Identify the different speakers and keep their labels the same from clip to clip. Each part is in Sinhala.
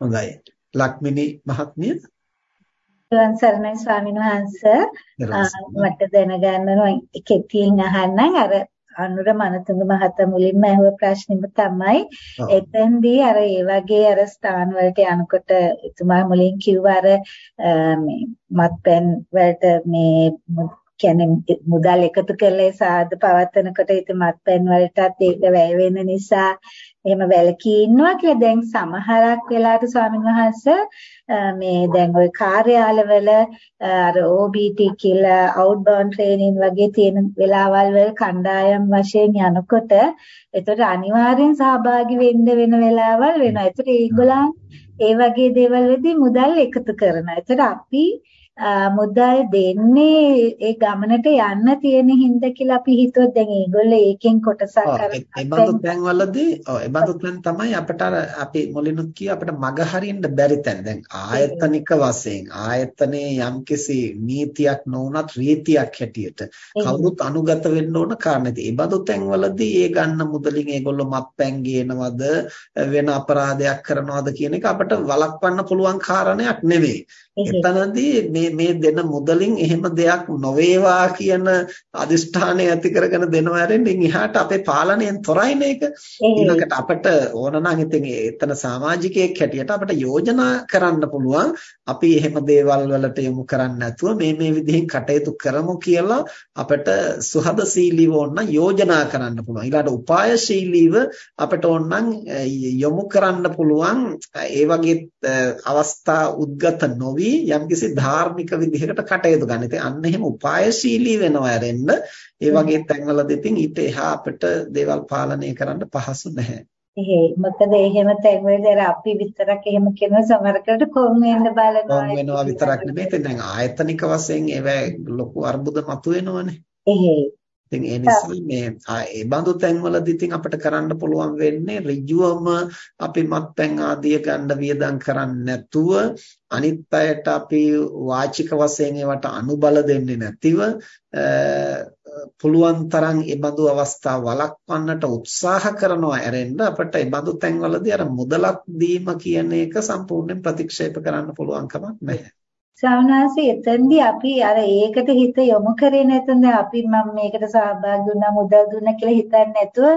Speaker 1: හොඳයි. ලක්මිනි මහත්මිය?
Speaker 2: තුන් සරණයි ස්වාමීන් වහන්සේ. මට දැනගන්න කෙටියෙන් අහන්නම්. අර අනුර මනතුංග මහතා මුලින්ම අහුව ප්‍රශ්නෙම තමයි එතෙන්දී අර ඒ වගේ අර ස්ථාන වලට යනකොට එතුමා මුලින් කිව්වා අර මේ මත්පැන් වලට මේ කියන්නේ මුදල් එකතු කරලා සාද පවත්වනකොට ඒක මත්පැන් වලටත් ඒක වැය වෙන නිසා එහෙම වැලකී ඉන්නවා කියලා දැන් සමහරක් වෙලාවට ස්වාමීන් වහන්සේ මේ දැන් ওই කාර්යාලවල අර OBT කියලා outbound training වගේ තියෙන වෙලාවල් වල කණ්ඩායම් වශයෙන් යනකොට එතකොට අනිවාර්යෙන් සහභාගී වෙන්න වෙන වෙලාවල් වෙනවා. ඒතර ඒගොල්ලන් ඒ වගේ දේවල් වෙදී මුදල් එකතු කරනවා. ඒතර අපි මුදල් දෙන්නේ ඒ ගමනට යන්න තියෙන හින්දා කියලා අපි හිතුවොත් දැන් ඒගොල්ලෝ ඒකෙන් කොටසක්
Speaker 1: අර ඒ බඳු තැන්වලදී ඔව් ඒ බඳු තැන් තමයි අපිට අර අපි මුලිනුත් කිය අපිට මග හරින්න බැරි තැන් දැන් ආයතනික වශයෙන් ආයතනයේ යම්කිසි නීතියක් නොවුනත් රීතියක් හැටියට කවුරුත් අනුගත වෙන්න ඕන කාරණේ. ඒ බඳු තැන්වලදී ඒ ගන්න මුදලින් ඒගොල්ලෝ මත්පැන් ගේනවද වෙන අපරාධයක් කරනවද කියන එක අපිට වළක්වන්න පුළුවන් කාරණයක් නෙවෙයි. එතනදී මේ මේ දෙන මුදලින් එහෙම දෙයක් නොවේවා කියන අදිෂ්ඨානය ඇති කරගෙන දෙනවා ඇරෙන්න ඉහාට අපේ පාලනයෙන් තොරයින එක. ඊළඟට අපිට ඕන නම් ඉතින් එතන සමාජිකයෙක් හැටියට අපිට යෝජනා කරන්න පුළුවන්. අපි එහෙම දේවල් වලට යොමු කරන්නේ නැතුව මේ මේ විදිහෙන් කටයුතු කරමු කියලා අපිට සුහදශීලීව ඕන යෝජනා කරන්න පුළුවන්. ඊළඟට උපායශීලීව අපිට ඕන යොමු කරන්න පුළුවන්. ඒ වගේ අවස්ථා උද්ගත නොවි යම්කිසි ධාර්මික විදිහකට කටයුතු ගන්න. ඉතින් අන්න එහෙම උපායශීලී වෙනවා ඇරෙන්න ඒ වගේ තැන්වලදී ඉතින් ඊට එහා අපිට දේවල් පාලනය කරන්න පහසු නැහැ.
Speaker 2: එහෙයි මොකද එහෙම තැන්වලදී අපි විතරක් එහෙම කරන සමහරකට කොම් වෙන්න බලනවා.
Speaker 1: කොම් වෙනවා විතරක් නෙමෙයි. ඉතින් දැන් ආයතනික වශයෙන් ඒවා ලොකු අර්බුද මතුවෙනවනේ.
Speaker 2: එහෙයි.
Speaker 1: ඉතින් ඒ නිසා මේ ඒ බඳු තැන්වලදී ඉතින් අපිට කරන්න පුළුවන් වෙන්නේ ඍජුවම අපි මත්පැන් ආදිය ගන්න වියදම් කරන්නේ නැතුව අනිත් අයට අපි වාචික වශයෙන් ඒවට අනුබල දෙන්නේ නැතිව පුළුවන් තරම් ඒ බඳු අවස්ථා වළක්වන්නට උත්සාහ කරනවා ඇරෙන්න අපිට ඒ බඳු තැන්වලදී අර මුදලක් දීම කියන එක සම්පූර්ණයෙන් ප්‍රතික්ෂේප කරන්න පුළුවන් කමක් නැහැ.
Speaker 2: ශ්‍රවණාසී එතෙන්දී අපි අර ඒකට හිත යොමු කරේ නැත්නම් අපි මම මේකට සහභාගී වුණා මුදල් දුන්නා කියලා හිතන්නේ නැතුව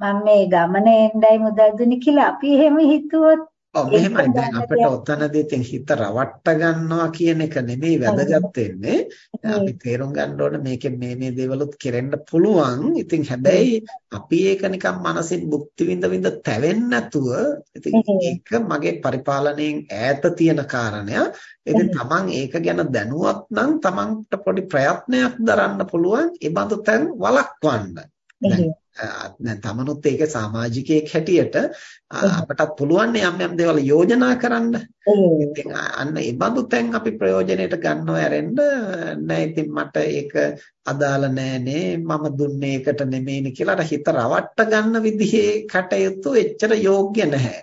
Speaker 2: මම මේ ගමන එන්නයි මුදල් දුන්නේ කියලා අපි එහෙම හිතුවොත්
Speaker 1: ඔව් මෙහෙමයි දැන් අපිට ඔතනදී ඉතින් හිත රවට්ට ගන්නවා කියන එක නෙමෙයි වැදගත් වෙන්නේ. අපි තේරුම් ගන්න ඕනේ මේකෙන් මේ මේ දේවලුත් කෙරෙන්න පුළුවන්. ඉතින් හැබැයි අපි ඒක නිකන් මනසින් භුක්ති විඳ විඳ තැවෙන්නේ නැතුව ඉතින් ඒක මගේ පරිපාලනයෙන් ඈත තියෙන කාරණයක්. ඉතින් තමන් ඒක ගැන දැනුවත් නම් තමන්ට පොඩි ප්‍රයත්නයක් දරන්න පුළුවන්. ඒ බඳු තැන් වළක්වන්න. දැන් තමනුත් ඒක සමාජිකයෙක් හැටියට අපටත් පුළුවන් යම් යම් දේවල් යෝජනා කරන්න. ඉතින් අන්න ඒ බඳු තැන් අපි ප්‍රයෝජනෙට ගන්නව ඇරෙන්න නෑ ඉතින් මට ඒක අදාළ නෑනේ මම දුන්නේ ඒකට නෙමෙයිනි කියලා හිත රවට්ට ගන්න විදිහේ කටයුතු එච්චර යෝග්‍ය නැහැ.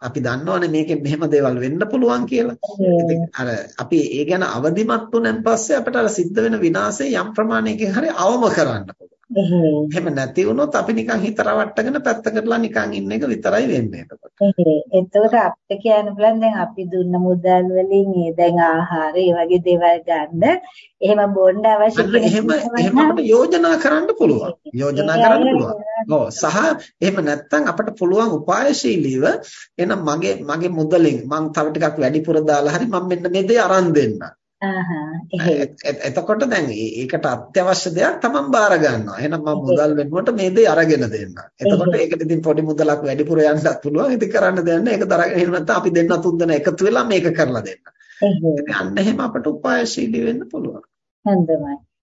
Speaker 1: අපි දන්නවනේ මේකෙන් මෙහෙම දේවල් වෙන්න පුළුවන් කියලා. ඉතින් අර අපි ඒ ගැන අවදිමත් වුණාන් පස්සේ අපිට අර සිද්ධ වෙන විනාශය යම් ප්‍රමාණයකින් හරි අවම කරන්න පුළුවන්. එහෙම නැති වුණොත් අපි නිකන් හිත රවට්ටගෙන පැත්තකටලා නිකන් ඉන්න එක විතරයි වෙන්නේ එතකොට.
Speaker 2: එතකොට අපිට කියන්න බලන්න දැන් අපි දුන්න මුදල් වලින් ඒ දැන් ආහාර ඒ වගේ දේවල් ගන්න එහෙම බොන්න අවශ්‍ය
Speaker 1: එහෙම එහෙම අපිට යෝජනා කරන්න පුළුවන්. යෝජනා කරන්න පුළුවන්. ඔව් සහ එහෙම නැත්නම් අපිට පුළුවන් උපායශීලීව එහෙනම් මගේ මගේ මුදලින් මම තව ටිකක් වැඩිපුර දාලා හරි මම මෙන්න මේ දේ අරන් දෙන්නම්. එතකොට දැන් ඒකට අත්‍යවශ්‍ය දෙයක් තමන් බාර ගන්නවා. එහෙනම් මම මුදල් වෙනුවට මේ දේ අරගෙන දෙන්න. එතකොට ඒකට ඉතින් පොඩි මුදලක් වැඩිපුර යන්නත් පුළුවන්. ඉතින් කරන්න දෙයක් නැහැ. ඒක දරගෙන එහෙම නැත්නම් අපි දෙන්න තුන් දෙනා එකතු වෙලා මේක කරලා දෙන්න. ඉතින් අන්න එහෙම අපට උපායශීලී වෙන්න පුළුවන්.
Speaker 2: හොඳයි.